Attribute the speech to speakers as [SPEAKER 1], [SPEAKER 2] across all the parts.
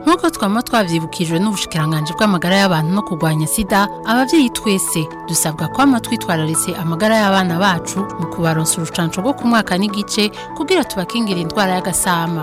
[SPEAKER 1] twabyibukijwe n'ubushikiranganji bw'amagara y'abantu no kurwanya sida ababyeyi twese dusabwa kwama twitwararise amagara y'abana bacu mu kubaronsa urucanco rwo ku mwaka n'igice kugira tubakingire indwara y'agasama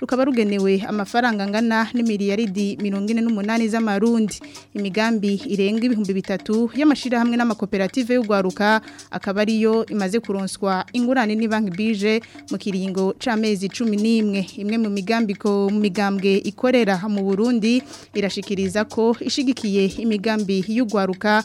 [SPEAKER 2] rukaba rugenewe amafaranga angana n'imiliyaridi mirongo ine n'umunani z'amarundi imigambi irenga ibihumbi bitatu hamwe n'amakoperative y'urwaruka akaba ariyo imaze kuronswa ingurane banki bije mu kiringo cy'amezi cumi n'imwe imwe mu migambiko mu migambwe ikorera mu burundi irashikiriza ko ishigikiye imigambi y'urwaruka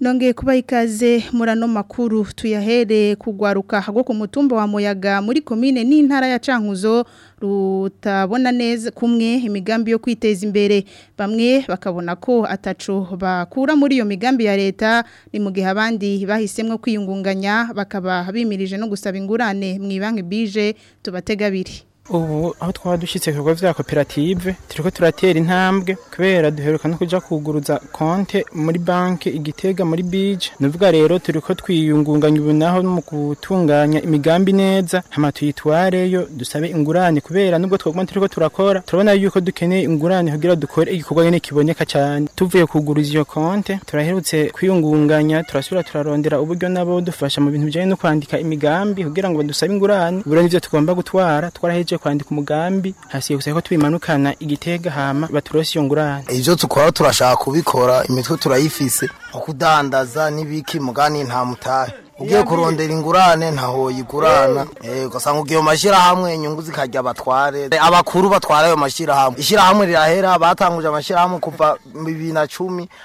[SPEAKER 2] nongeye kuba ikaze murano makuru tuyahere kugwaruka rwo ku mutumba wa moyaga muri komine n'intara ya cankuzo rutabona neza kumwe imigambi yo kwiteza imbere bamwe bakabona ko ataco bakura muri iyo migambi ya leta ni mu gihe abandi bahisemwo kwiyungunganya bakaba bimirije no gusaba ingurane mu ibanki bije tubategabire
[SPEAKER 3] ubu aho twaba dushyitse ku bya koperative turi turatera intambwe kubera duheruka no kujya kuguruza konte muri banki igitega muri biji ni uvuga rero turi ko twiyungunganya ubunaho mu gutunganya imigambi neza hano tuyitwareyo dusabe ingurane kubera nubwo twaguma turi ko turakora turabona yuko dukeneye ingurane kugira dukore igikorwa nyine kiboneka cyane tuvuye kuguruza iyo konti turaherutse kwiyungunganya turasubira turarondera uburyo nabo dufasha mu bintu bijyanye no kwandika imigambi kugira ngo dusabe ingurane buriya n'ibyo tugomba gutwara twaraheje kwandika umugambi hasiye gusa ko tubimanukana igitega hama baturose iyo ngurane
[SPEAKER 4] ivyo tukora turashaka kubikora imitwe turayifise kudandaza nibiki mugani nta mutahe ugiye kurondera ingurane ntaho yigurana ugasanga eh. ugiye mu mashyirahamwe inyungu zikajya abatware eh, abakuru batwara ayo mashyirahamwe ishyirahamwe rirahera batanguje amashyirahamwe kuva bibiri na cumi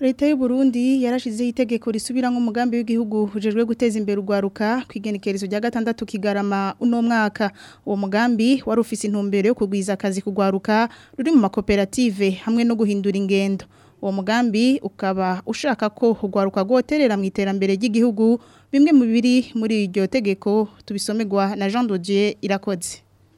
[SPEAKER 2] leta y'u Burundi yarashizeho itegeko risubira umugambi w'igihugu ujejwe guteza imbere urwaruka ku igenekerezo rya gatandatu kigarama uno mwaka uwo mugambi wari ufise intumbero yo kugwiza akazi kugwaruka ruri mu makoperative hamwe no guhindura ingendo uwo mugambi ukaba ushaka ko urwaruka rwoterera mu iterambere ry'igihugu bimwe mu biri muri iryo tegeko tubisomegwa na jean dodier irakoze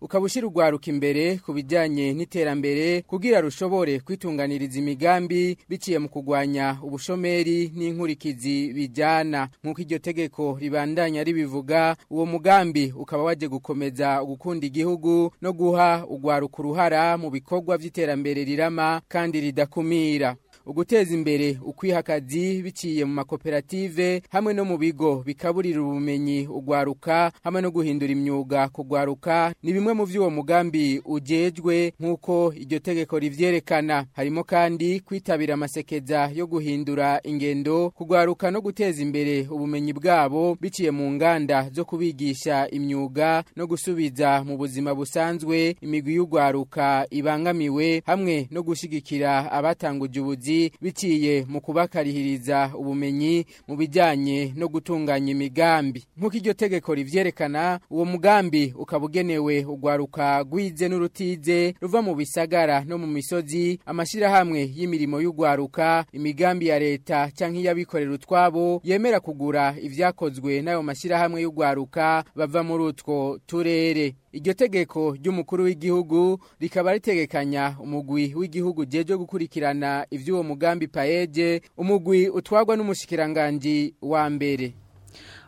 [SPEAKER 5] ukaba ushyira urwaruka imbere ku bijyanye n'iterambere kugira rushobore kwitunganiriza imigambi biciye mu kugwanya ubushomeri n'inkurikizi bijyana nk'uko iryo tegeko ribandanya ribivuga uwo mugambi ukaba wajye gukomeza gukunda igihugu no guha urwaruka uruhara mu bikorwa by'iterambere rirama kandi ridakumira uguteza imbere ukwiha akazi biciye mu makoperative hamwe no mu bigo bikaburira ubumenyi ugwaruka hamwe no guhindura imyuga kugwaruka ni bimwe mu by'uwo mugambi ugejwe nk'uko iryo tegeko rivyerekana harimo kandi kwitabira amasekeza yo guhindura ingendo kugwaruka no guteza imbere ubumenyi bwabo biciye mu nganda zo kubigisha imyuga no gusubiza mu buzima busanzwe imigwi y'ugwaruka ibangamiwe hamwe no gushigikira abatanguje ubuzi abakenyezi biciye mu kubakarihiriza ubumenyi mu bijyanye no gutunganya imigambi nk'uko iryo tegeko ribyerekana uwo mugambi ukabugenewe ugwaruka gwize n'urutize ruva mu bisagara no mu misozi amashyirahamwe y'imirimo y'ugwaruka imigambi ya leta cyangwa iy'abikorera utwabo yemera kugura ibyakozwe n'ayo mashyirahamwe y'ugwaruka bava muri utwo turere iryo tegeko ry'umukuru w'igihugu rikaba ritegekanya umugwi w'igihugu jeje gukurikirana ivy'uwo mugambi paeje umugwi utwagwa n'umushikiranganje wa mbere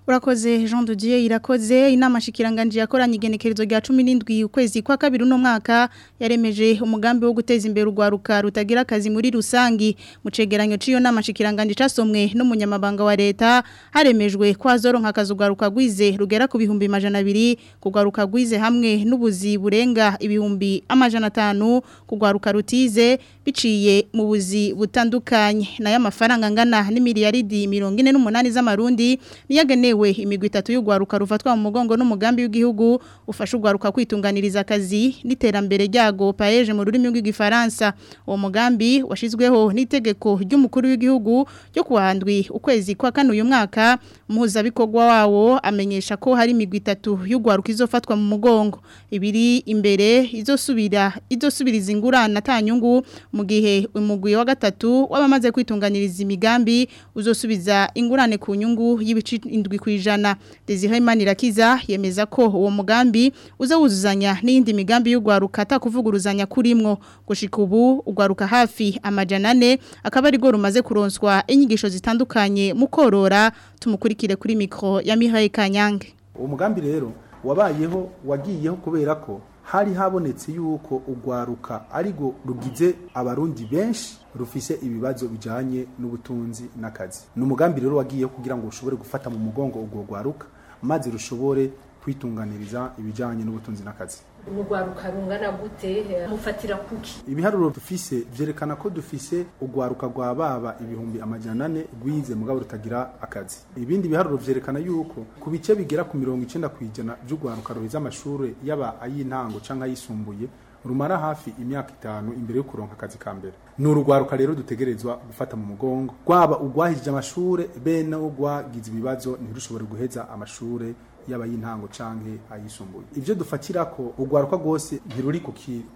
[SPEAKER 2] urakoze jean de dieu irakoze inama shikiranganji yakoranye igenekerezo rya cumi n'indwi ukwezi kwa kabiri uno mwaka yaremeje umugambi wo guteza imbere urwaruka rutagira akazi muri rusangi mu cegeranyo cy'iyo nama shikiranganji casomwe n'umunyamabanga wa leta haremejwe ko hazoronka akazi urwaruka rwize rugera ku bihumbi amajana abiri kurwaruka rwize hamwe n'ubuzi burenga ibihumbi amajana atanu kurwaruka rutize biciye mu buzi butandukanye nayo amafaranga angana n'imiliyaridi mirongo ine n'umunani z'amarundi niyagenewe imigwi itatu y'urwaruka rufatwa mu mugongo n'umugambi w'igihugu ufasha urwaruka kwitunganiriza akazi n'iterambere ryago paeje mu rurimi rw'igifaransa uwo mugambi washyizweho n'itegeko ry'umukuru w'igihugu ryo kuwa ukwezi kwa kane uyu mwaka muhuzabikorwa wawo amenyesha ko hari imigwi itatu y'urwaruka izofatwa mu mugongo ibiri imbere izosubira izosubiriza ingurane atanyungu mu gihe umugwi wa gatatu wabamaze kwitunganiriza imigambi uzosubiza ingurane ku nyungu y'ibice indwi ku ijana Desire Imanirakiza yemeza ko uwo mugambi uzawuzuzanya n'indi migambi y'ugwaruka atakuvuguruzanya kurimwo gushika ubu ugwaruka hafi amajana ane akaba ari rumaze kuronswa inyigisho zitandukanye mu korora tumukurikire kuri mikro ya Mihaye Kanyange
[SPEAKER 6] umugambi rero wabayeho wagiyeho kubera ko hari habonetse yuko ugwaruka, ariko rugize abarundi benshi rufise ibibazo bijanye n'ubutunzi n'akazi ni rero wagiye kugira ngo ushobore gufata mu mugongo urwo rwaruka maze rushobore kwitunganiriza ibijanye n'ubutunzi n'akazi
[SPEAKER 7] urwaruka rungana gute mufatira kuki
[SPEAKER 6] ibiharuro dufise vyerekana ko dufise urwaruka rwa baba ibihumbi amajana ane rwize mugabo rutagira akazi ibindi biharuro byerekana yuko ku bice bigera ku mirongo icenda kw'ijana vy'urwaruka ruhize amashure yaba ay'intango canke ayisumbuye rumara hafi imyaka itanu imbere yo kuronka akazi ka mbere ni urugwaruka rero dutegerezwa gufata mu mugongo rwaba urwahirije amashure be n'urwagize ibibazo ntirushobore guheza amashuri yaba y'intango canke ayisumbuye ivyo dufatira ko ugwaruka rwose ntiruri ku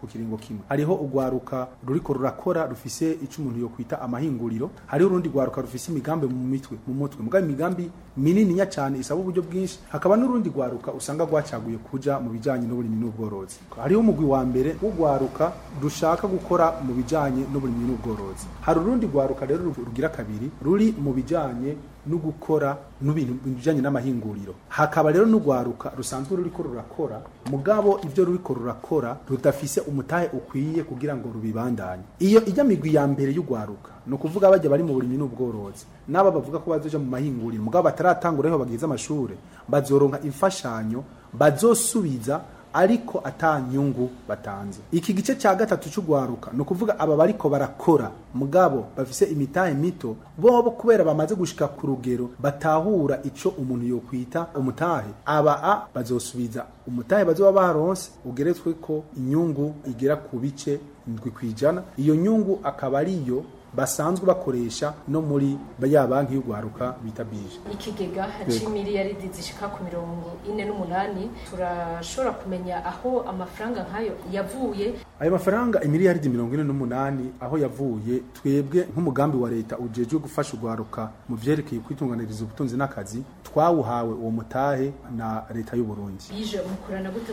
[SPEAKER 6] kiringo kimwe hariho ugwaruka ruriko rurakora rufise ico umuntu yokwita amahinguriro hariho urundi gwaruka rufise imigambi mu mitwe mu mutwe mugabe imigambi minini nya cyane isaba uburyo bwinshi hakaba n'urundi gwaruka usanga rwacaguye kuja mu bijanye n'uburimyi n'ubworozi hariho umugwi wa mbere w'ugwaruka rushaka gukora mu bijanye n'uburimyi n'ubworozi hari urundi gwaruka rero rugira kabiri ruri mu bijanye no gukora n'ibintu bijyanye n'amahinguriro hakaba rero n'urwaruka rusanzwe ruriko rurakora mugabo ibyo ruriko rurakora rudafise umutahe ukwiye kugira ngo rubibandanye iyo ijya migwi ya mbere y'urwaruka ni ukuvuga bajya bari mu burimyi n'ubworozi n'aba bavuga ko bazajya mu mahinguriro mugabo bataratangura aho bageze amashuri bazoronka imfashanyo bazosubiza ariko atanyungu batanze iki gice cya gatatu cy'ugwaruka ni ukuvuga aba bariko barakora mugabo bafise imitahe mito bobo kubera bamaze gushika ku rugero batahura icyo umuntu yokwita umutahe aba a bazosubiza umutahe bazoba baronse ugeretswe ko inyungu igera ku bice ndwi kwijana iyo nyungu akaba ariyo basanzwe bakoresha no muri ya banki y'urwaruka bita bije
[SPEAKER 7] ikigega haciye miliyaridi zishika ku mirongo ine n'umunani turashobora kumenya aho amafaranga nk'ayo yavuye
[SPEAKER 6] ayo mafaranga imiliyaridi mirongo ine n'umunani aho yavuye twebwe nk'umugambi wa leta ujejwe gufasha urwaruka mu byerekeye kwitunganiriza ubutunzi n'akazi twawuhawe uwo mutahe na leta y'u Burundi
[SPEAKER 7] bije mukorana gute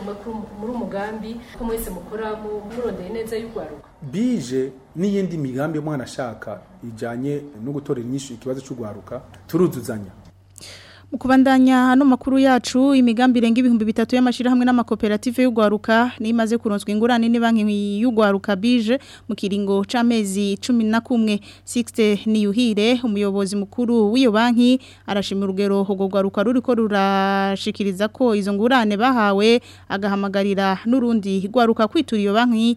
[SPEAKER 7] muri umugambi ko mwese mukora mu murondeye neza y'urwaruka
[SPEAKER 6] bije n'iyindi migambi mwana ashaka ijyanye no gutorera inyinshi ikibazo cy'urwaruka turuzuzanya
[SPEAKER 2] mu kubandanya hano makuru yacu imigambi irenga ibihumbi bitatu y’amashyirahamwe n'amakoperative y'ugwaruka nimaze kuronswa ingurane ni banki y'ugwaruka bije mu kiringo c'amezi 11 60 niyuhire umuyobozi mukuru w'iyo banki arashimira urugero hogo gwaruka ruriko rurashikiriza ko izo ngurane bahawe agahamagarira n'urundi gwaruka kwitura iyo banki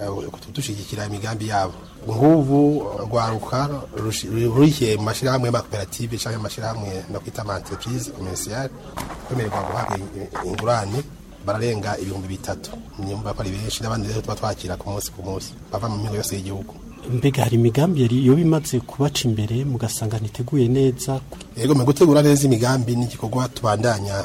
[SPEAKER 8] e, dushyigikira imigambi yabo nk'ubu rwaruka rurikiye mu mashyirahamwe y'amakoperative cyangwa amashyirahamwe no kwita ama entereprise kwemererwa guhabwa ingurane bararenga ibihumbi bitatu niyo mbaba ari benshi n'abandi rero tuba twakira ku munsi ku munsi bava mu mihigo yose y'igihugu
[SPEAKER 9] mbega hari imigambi yo bimaze kubaca imbere mugasanga ntiteguye neza
[SPEAKER 8] yego mu gutegura neza imigambi ni igikorwa tubandanya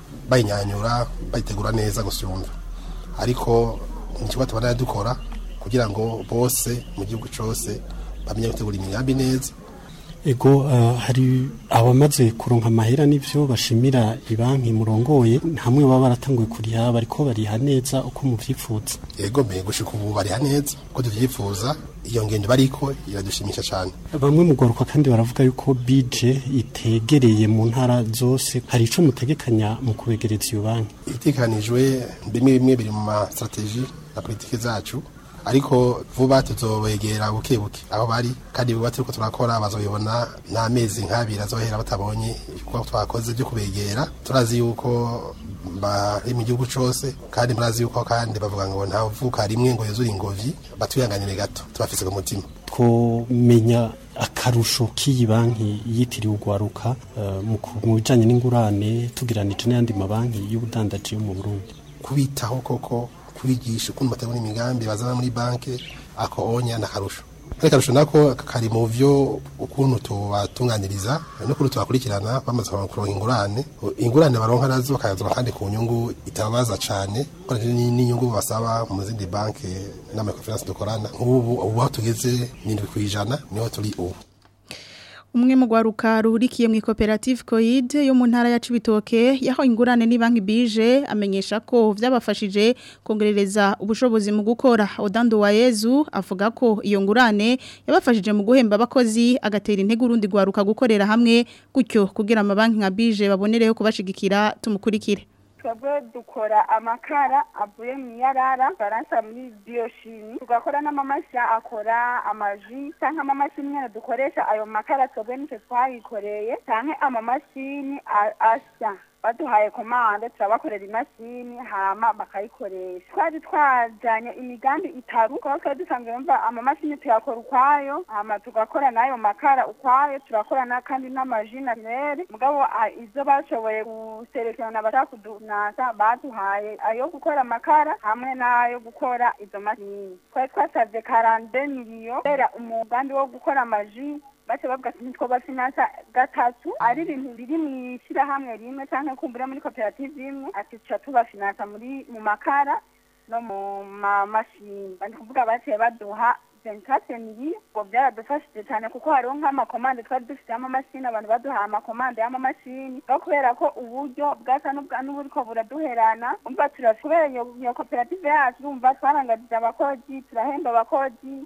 [SPEAKER 8] bayinyanyura bayitegura neza gusa ariko ni ikigo tubona dukora kugira ngo bose mu gihugu cyose bamenye gutegura imigambi neza
[SPEAKER 9] ego uh, hari abamaze kuronka amahera n'ibyo bashimira banki murongoye hamwe baba baratanguye kuriha bariko bariha neza uko mubyifuza
[SPEAKER 8] yego mbere gushika ubu bariha neza uko tubyifuza iyo ngendo bariko iradushimisha cyane
[SPEAKER 9] bamwe mu goruka kandi baravuga yuko bj itegereye mu ntara zose hari ico mutegekanya mu kubegereza iyo banki
[SPEAKER 8] itekanijwe bimwe bimwe biri mu ma strategy na politike zacu ariko vuba tuzobegera buke buke aho bari kandi vuba turiko turakora bazobibona n’amezi mezi nk'abiri azohera batabonye ibikorwa twakoze byo kubegera turazi yuko bari mu gihugu cyose kandi murazi yuko kandi bavuga ngo ntavuka rimwe ngo yuzure ingobyi batuyanganire gato tubafise ku mutima
[SPEAKER 9] kumenya akarusho k'iyi banki yitiriwe ugwaruka eh, mu bijyanye n'ingurane tugereranije n'ayandi mabanki y'ubudandaji yo mu Burundi
[SPEAKER 8] kubitaho koko kubigisha ukuntu batabona imigambi bazana muri banki ako onya n'akarusho hivyo nako kari mu byo ukuntu tubatunganiriza n'ukuntu tubakurikirana bamaze kuronka ingurane ingurane baronka nazo bakayazuba kandi ku nyungu itabaza cyane n'inyungu basaba mu zindi banki na dukorana dokorana ubu aho tugeze ni kuhijana ni niho turi ubu
[SPEAKER 2] umwe mu gwaruka rurikiye mu ikoperative Coid yo mu ntara ya cibitoke yaho ingurane ni banki bije amenyesha ko byabafashije kongerereza ubushobozi mu gukora odando wa yezu avuga ko iyo ngurane yabafashije mu guhemba abakozi agatera intege urundi gwaruka gukorera hamwe gutyo kugira amabanki nka bije babonereho kubashigikira tumukurikire
[SPEAKER 10] twebwe dukora amakara avuye mu iyarara faransa muri biyoshimi tugakora n'amamashyi akora amaji cyangwa amamashini nyine dukoresha ayo makara twebwe nicyo twayikoreye cyangwa amamashini asya baduhaye komande turabakorera imashini hama bakayikoresha twari twajanye imigambi itatu kuko twari dusanzwe yumva amamashini tuyakora ukwayo hama tugakora n'ayo makara ukwayo turakora na kandi n'amajinanere mugabo izo bashoboye guserekana bashaka kudunasa baduhaye ayo gukora amakara hamwe n'ayo gukora izo mashini twari twasavye karande miliyo kubera umugambi wo gukora amaji bace bavuga nitwa bafinansa gatatu ari ibintu biri mu ishyirahamwe rimwe cyangwa kumbura muri koperative imwe ati tuca tubafinansa muri mu makara no mu mamashini bari kuvuga baciye baduha captain captain yibwo byaradufashije cyane kuko hariho nk'amakomande twari dufite amamashini abantu baduha amakomande y'amamashini no kubera ko uburyo bwasa n'uburiko buraduherana umva turasubira iyo koperative yacu urumva twarangajije abakozi turahemba abakozi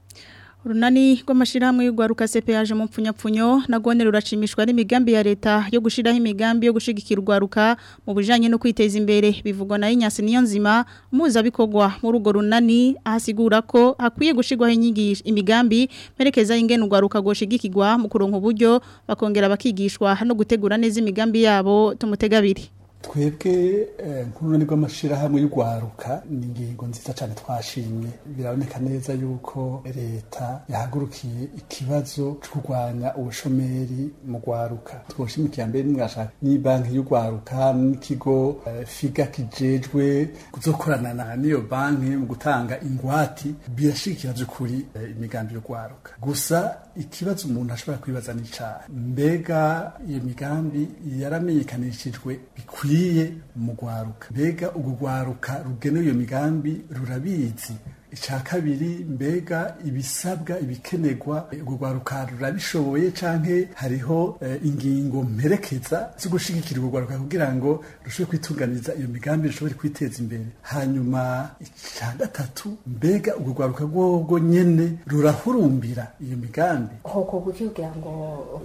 [SPEAKER 2] urunani rw'amashyirahamwe y'urwaruka sepeyaje mu mpfunyapfunyo na rwone n'imigambi ya leta yo gushyiraho imigambi yo gushyigikira urwaruka mu bijyanye no kwiteza imbere bivugwa na inyasi niyo nzima mpuzabikogwa muri urwo runani ahasigura ko hakwiye gushyirwaho imigambi merekeza ingene urwaruka rwoshyigikirwa mu kuronka uburyo bakongera bakigishwa no gutegura neza imigambi yabo tumutegabiri.
[SPEAKER 11] twebwe eh, nk'urundi rw'amashyirahamwe y'urwaruka ni ingingo nziza cyane twashimye biraboneka neza yuko leta yahagurukiye ikibazo cyo kurwanya ubushomeri mu rwaruka twashimikiye mbere mwashaka ni banki y'urwaruka n'ikigo eh, figa kijejwe kuzokorana na n'iyo banki mu gutanga ingwati birashikira by'ukuri eh, imigambi y'urwaruka gusa ikibazo umuntu ashobora kwibaza ni cyane mbega iyo migambi yaramenyekanishijwe bikwiye mu rwaruka mbega urwo rwaruka rugenewe iyo migambi rurabizi icya kabiri mbega ibisabwa ibikenerwa urwaruka rurabishoboye canke hariho eh, ingingo mperekeza zo gushigikira urwaruka kugira ngo rushobore kwitunganiza iyo migambi rushobore kwiteza imbere hanyuma icya gatatu mbega urwaruka rwobwo nyene rurahurumbira iyo migambi
[SPEAKER 12] hoko kugira ngo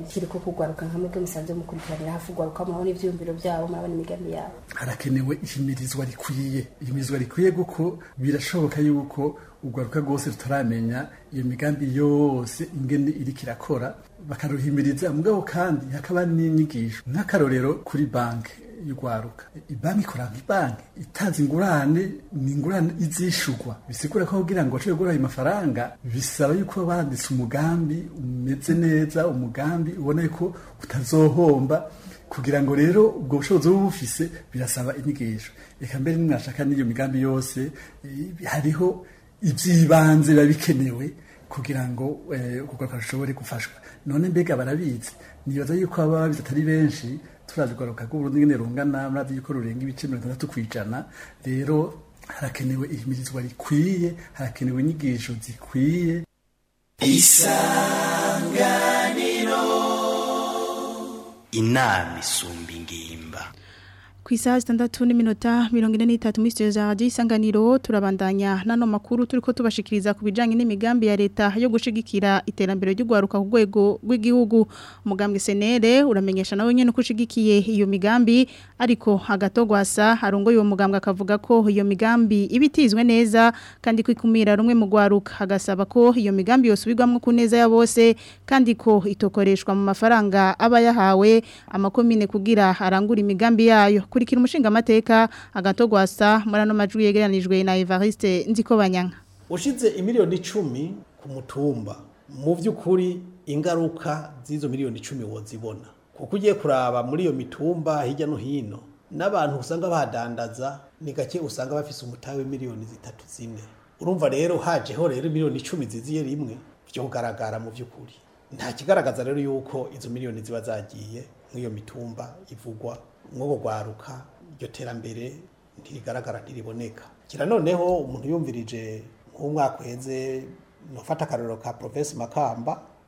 [SPEAKER 12] kiriko kugwaruka nka mwebwe musanzwe mukurikiranira hafi urwaruka murabona ivyiyumviro vyabo murabona imigambi yabo
[SPEAKER 11] harakenewe ihimirizwa rikwiye ihimirizwa rikwiye guko birashoboka yuko ugaruka rwose tutaramenya iyo migambi yose ingene iri kirakora bakaruhimiriza mugabo kandi hakaba n'inyigisho nk'akarorero kuri banki y'urwaruka banki ikora banki itanze ingurane ni ingurane izishugwa bisigura ko kugira ngo bashobore guha ayo mafaranga bisaba yuko banditse umugambi umeze neza umugambi ubona ko utazohomba kugira ngo rero ubwo bushobozi buba bufise birasaba inyigisho reka mbere nimwashaka n'iyo migambi yose eh, hariho iby'ibanze biba bikenewe kugira ngo eh, ukuguru gashobore gufashwa none mbega barabitse nibaza yuko baba babizi atari benshi turazi kugaruka k'uburundi nyine rungana murazi yuko rurenga ibice mirongo itandatu ku ijana rero harakenewe ihimirizwa rikwiye harakenewe inyigisho zikwiye
[SPEAKER 13] isanganiro inama isumba ingimba
[SPEAKER 2] ku isaha zitandatu n'iminota mirongo ine n'itatu muri sitidiyo za isanganiro turabandanya n'ano makuru turi ko tubashikiriza ku bijyanye n'imigambi ya leta yo gushyigikira iterambere ry'ugwaruka ku rwego rw'igihugu umugambwe senere uramenyesha nawe nyine uko ushyigikiye iyo migambi ariko agatogwasa arongoye uwo mugambi akavuga ko iyo migambi iba itizwe neza kandi ikumira rumwe mu rwaruka agasaba ko iyo migambi yose ubigwamo ku neza ya bose kandi ko itokoreshwa mu mafaranga aba yahawe amakomine kugira arangure imigambi yayo umushinga umushingamateka agatogwasa muri ano majwi yegeranijwe na Evariste Ndikobanyanga
[SPEAKER 14] ushize imiliyoni 10 ku mutumba mu by'ukuri ingaruka z'izo miliyoni 10 wozibona kuko ugiye kuraba muri iyo mitumba hijya no hino n'abantu usanga badandaza ni gake usanga bafise umutawe miliyoni zitatu zine urumva rero hajeho rero miliyoni icumi ziziye rimwe byo kugaragara mu by'ukuri nta kigaragaza rero yuko izo miliyoni ziba zagiye nk'iyo mitumba ivugwa nk'ubu rwaruka iryo terambere ntirigaragara ntiriboneka kira noneho umuntu yumvirije nk'umwaka uheze nufata akarorero ka porovensi makamba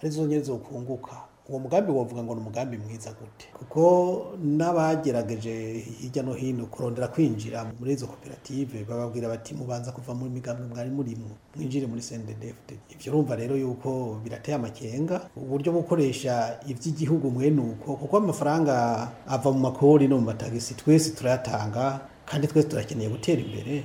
[SPEAKER 14] arizo nyine zokunguka uwo mugambi wavuga ngo ni umugambi mwiza gute kuko n'abagerageje hirya no hino kurondera kwinjira muri izo koperative bababwira bati mubanza kuva muri migambwe mwari murimo mwinjire muri CNDD-FDD ibyo urumva rero yuko birateye amakenga uburyo mukoresha iby'igihugu mwene uko kuko amafaranga ava mu makori no mu matagisi twese turayatanga kandi twese turakeneye gutera imbere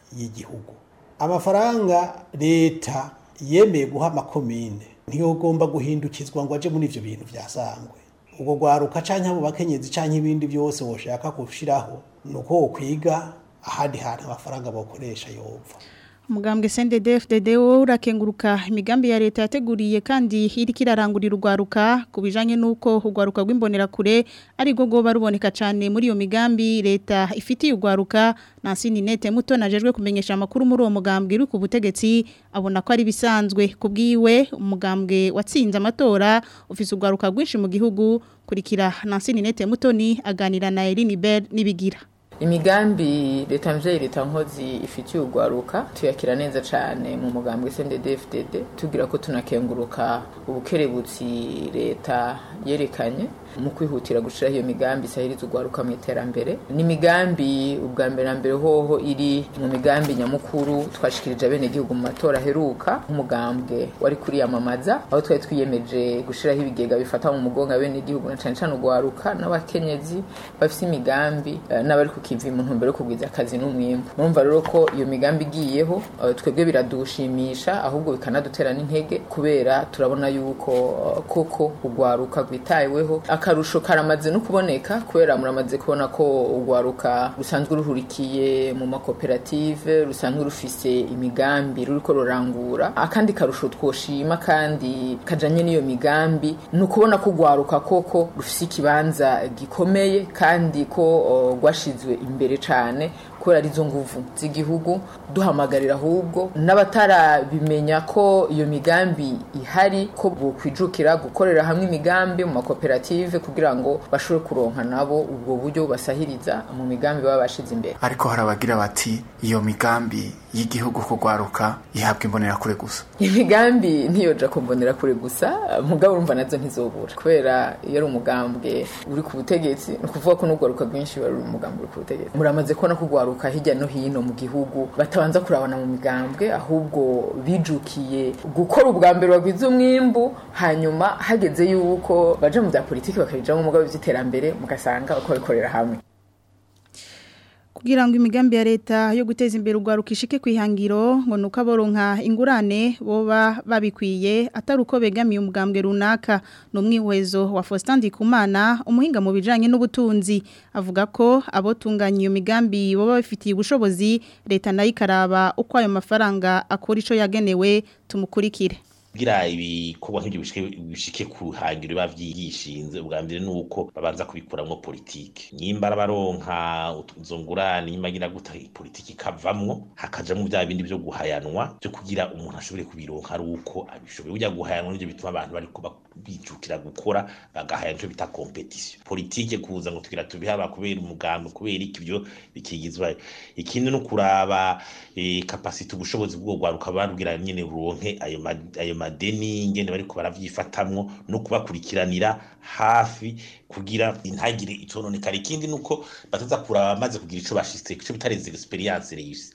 [SPEAKER 14] y'igihugu amafaranga leta yemeye guha amakomine niyo ugomba guhindukizwa ngo ajye muri ibyo bintu byasanzwe ubwo rwaruka cyangwa abo bakenyezi cyangwa ibindi byose woshaka gushyiraho ni uko wokwiga ahandi hantu amafaranga bakoresha yumva
[SPEAKER 2] umugambwe cndfdd wowe urakenguruka imigambi ya leta yateguriye kandi hirya irarangurira urwaruka ku bijyanye n'uko urwaruka rw'imbonerakure ari rwo rwoba ruboneka cyane muri iyo migambi leta ifitiye urwaruka na sininete muto najejwe kumenyesha amakuru muri uwo mugambwe uri ku butegetsi abona ko ari bisanzwe ku bwiwe umugambwe watsinze amatora ufite urwaruka rwinshi mu gihugu kurikira na sininete mutoni aganira na erin bell n'ibigira
[SPEAKER 15] imigambi leta mubyeyi leta nkozi ifitiye urwaruka tuyakira neza cyane mu mugambwe sendedefudede tugira ko tunakenguruka ubukerebutsi leta yerekanye mu kwihutira gushyira iyo migambi isahiriza urwaruka mu iterambere n'imigambi ubwa mbere na mbere hoho iri mu migambi nyamukuru twashikirije abenegihugu mu matora aheruka nk'umugambwe wari kuriyamamaza aho twari twiyemeje gushyiraho ibigega bifata mu mugongo abenegihugu na cyane cyane urwaruka n'abakenyezi bafite imigambi eh, n'abari ku kivi mbere yo kugwiza akazi n'umwimbu murumva rero ko iyo migambi igiyeho eh, twebwe biradushimisha ahubwo bikanadutera n'intege kubera turabona yuko eh, koko ugwaruka rwitaweho akarusho karamaze no kuboneka kubera muramaze kubona ko urwaruka rusanzwe ruhurikiye mu makoperative rusanzwe rufise imigambi ruriko rurangura akandi karusho twoshima kandi kajanye n'iyo migambi ni ukubona ko urwaruka koko rufise ikibanza gikomeye kandi ko oh, rwashizwe imbere cane kubera arizo nguvu z'igihugu duhamagarira ahubwo n'abatarabimenya ko iyo migambi ihari ko bokwijukira gukorera hamwe imigambi mu makoperative kugira ngo bashobore kuronka nabo ubwo buryo basahiriza mu migambi baba bashize imbere
[SPEAKER 16] ariko hari harabagira bati iyo migambi y'igihugu ko rwaruka ihabwa imbonerakure gusa
[SPEAKER 15] imigambi ntiyoja kumbonera kure gusa mugabo urumva nazo ntizobura kubera iyo ari umugambwe uri ku butegetsi ni ukuvuga ko n'urwaruka rwinshi ruri umugambwe uri ku butegetsi muramaze kubona ko rwaruka hirya no hino mu gihugu batabanza kurabana mu migambwe ahubwo bijukiye gukora ubwa mbere bagwiza umwimbu hanyuma hageze yuko baja mu bya politiki bakabijamo umugabo by'iterambere mugasanga uko hamwe
[SPEAKER 2] kugira ngo imigambi ya leta yo guteza imbere urwaruka ishike ku ngo nuko aboronka ingurane boba babikwiye atari uko begamiye umugambwe runaka ni umwihezo wa Faustin Ndikumana umuhinga mu bijyanye n'ubutunzi avuga ko abo tunganya iyo migambi boba bafitiye ubushobozi leta nayo ikaraba uko ayo mafaranga akora icyo yagenewe tumukurikire
[SPEAKER 17] kugira ibikorwa nk'ibyo bishike ku hangiro biba byigishinze ubwa mbere ni uko babanza kubikuramwo politiki nimba arabaronka izo ngurane nyuma guta politiki ikavamwo hakajamwo bya bindi byo guhayanwa byo kugira umuntu ashobore kubironka ari uko abishoboye burya guhayanwa nivyo bituma abantu bariko bijukira gukora bagahaye nicyo bita kompetisiyo politike kuza ngo tugira tubihaba kubera umuganda kubera iki ibyo bikigizwa ikindi no kuraba kapasite eh, ubushobozi bwo rwaruka barubwira nyine buronke ayo madeni ngene bari barabyifatamo no kubakurikiranira hafi kugira intagire itononekara ikindi nuko bataza kuraba bamaze kugira icyo bashitse ico bita les experience reyise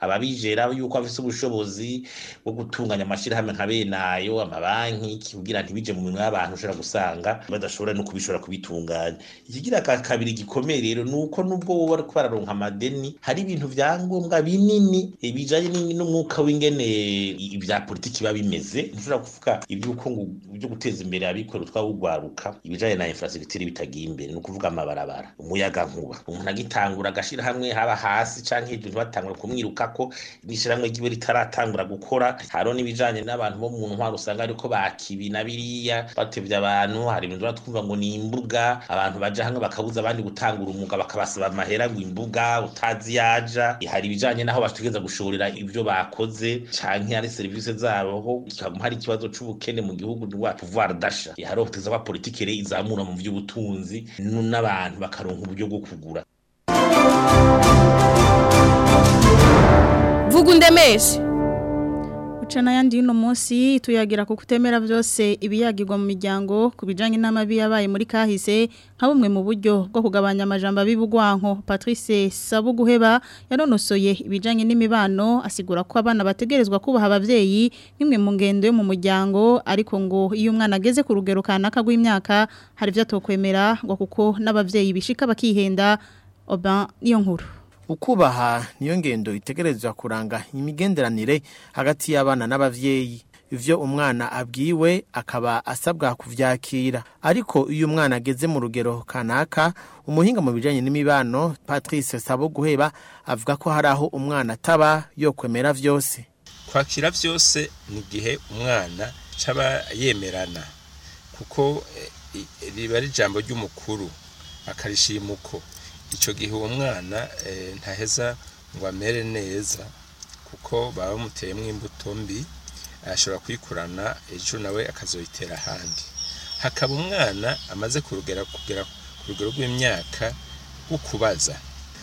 [SPEAKER 17] ababijera yuko bafise ubushobozi bwo gutunganya amashyirahamwe nka bene ayo amabanki kugira ntibije mu minwe y'abantu ushobora gusanga badashobora no kubishobora kubitunganya ikigira kabiri gikomeye rero ni uko nubwo wowe ariko bararonka amadeni hari ibintu bya ngombwa binini bijanye n'umwuka w'ingene ibya politiki biba bimeze ntushobora kuvuga iby'ubukungu byo guteza imbere abikorera twawugwaruka ibijanye na infrastructure bitagiye imbere ni ukuvuga amabarabara umuyaga nkuba umuntu agitangura agashira hamwe haba hasi canke hejuru kumwiruka ko n'ishiramwe ryiwe ritaratangura gukora hariho nibijyanye n'abantu bo mu ntwaro usanga ariko bakibina biriya batevye abantu hari ibintu twumva ngo ni imbuga abantu bajya hamwe bakabuza abandi gutanga abatangura umwuga bakabasaba amahera ngo imbuga utazi yaja hari ibijanye n'aho bategeza gushorera ibyo bakoze canke hari serivisi zabo ho hari ikibazo cy’ubukene mu gihugu rwacu voir dasha iharohoteza kwa politike izamura mu vy'ubutunzi n'abantu bakaronka uburyo bwo kugura
[SPEAKER 18] Vugundemeshi
[SPEAKER 2] uca n'ayandi y'uno munsi tuyagira ku kutemera byose ibiyagirwa mu miryango ku bijyanye n'amabi yabaye muri kahise nka bumwe mu buryo bwo kugabanya amajambo abibugwanko patrice sabuguheba yanonosoye ibijyanye n'imibano asigura ko abana bategerezwa kubaha ababyeyi n’imwe mu ngendo yo mu muryango ariko ngo iyo umwana ageze ku rugero kanaka rw'imyaka hari ibyo atokwemera ngo kuko n'ababyeyi bishika bakihenda oba niyo nkuru
[SPEAKER 19] ukubaha niyo ngendo itegerezwa kuranga imigenderanire hagati y'abana n'ababyeyi ivyo umwana abwiwe akaba asabwa kuvyakira ariko iyo umwana ageze mu rugero kanaka umuhinga mu bijanye n'imibano Patrice Sabo guheba avuga ko hari aho umwana ataba yokwemera kwemera vyose
[SPEAKER 20] kwakira vyose ni gihe umwana caba yemerana kuko eh, riba ari ijambo ry'umukuru akarishima icyo gihe uwo mwana eh, ntaheza ngo amere neza kuko baba bamuteyemo imbuto mbi ashobora kuyikurana ejo nawe akazoyitera ahandi hakaba umwana amaze kugera ku rugero rw'imyaka wo kubaza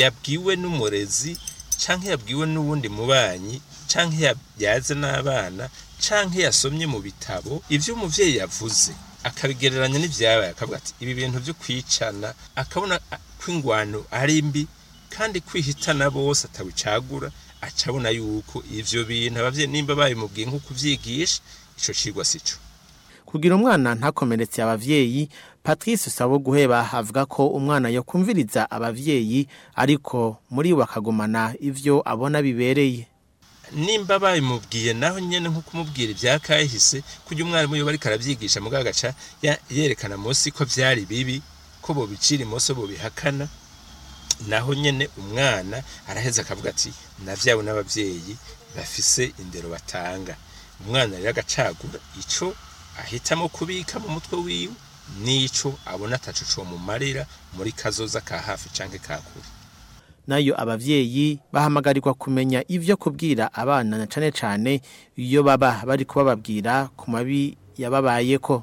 [SPEAKER 20] yabwiwe n'umurezi cyangwa yabwiwe n’ubundi mubanyi cyangwa yabyaze n'abana cyangwa yasomye mu bitabo ibyo umubyeyi yavuze akabigereranya n'ibyabaye akavuga ati ibi bintu byo kwicana akabona ko ingwano ari mbi kandi kwihitana bose atawicagura acabona yuko ivyo bintu abavye nimba babimubwiye nko kuvyigisha ico cigwa sico
[SPEAKER 19] kugira umwana ntakomeretse abavyeyi Patrice Sabo guheba havuga ko umwana yo yokumviriza abavyeyi ariko muri wakagumana ivyo abona bibereye
[SPEAKER 20] nimba babimubwiye naho nyene nko kumubwira ibya kahise kugira umwarimu yoba ariko arabyigisha mugagaca yerekana munsi ko vyari bibi ko bobicira imoso bobihakana naho nyine umwana araheza akavuga ati nabyabo n'ababyeyi bafise indero batanga umwana rero agacagura icyo ahitamo kubika mu mutwe wiwe n'ico abona atacucuwe mu marira muri kazoza ka hafi cyangwa ka kure
[SPEAKER 19] nayo abavyeyi bahamagarirwa kumenya ivyo kubwira abana na cane cane iyo baba bari bababwira ku mabi yababayeko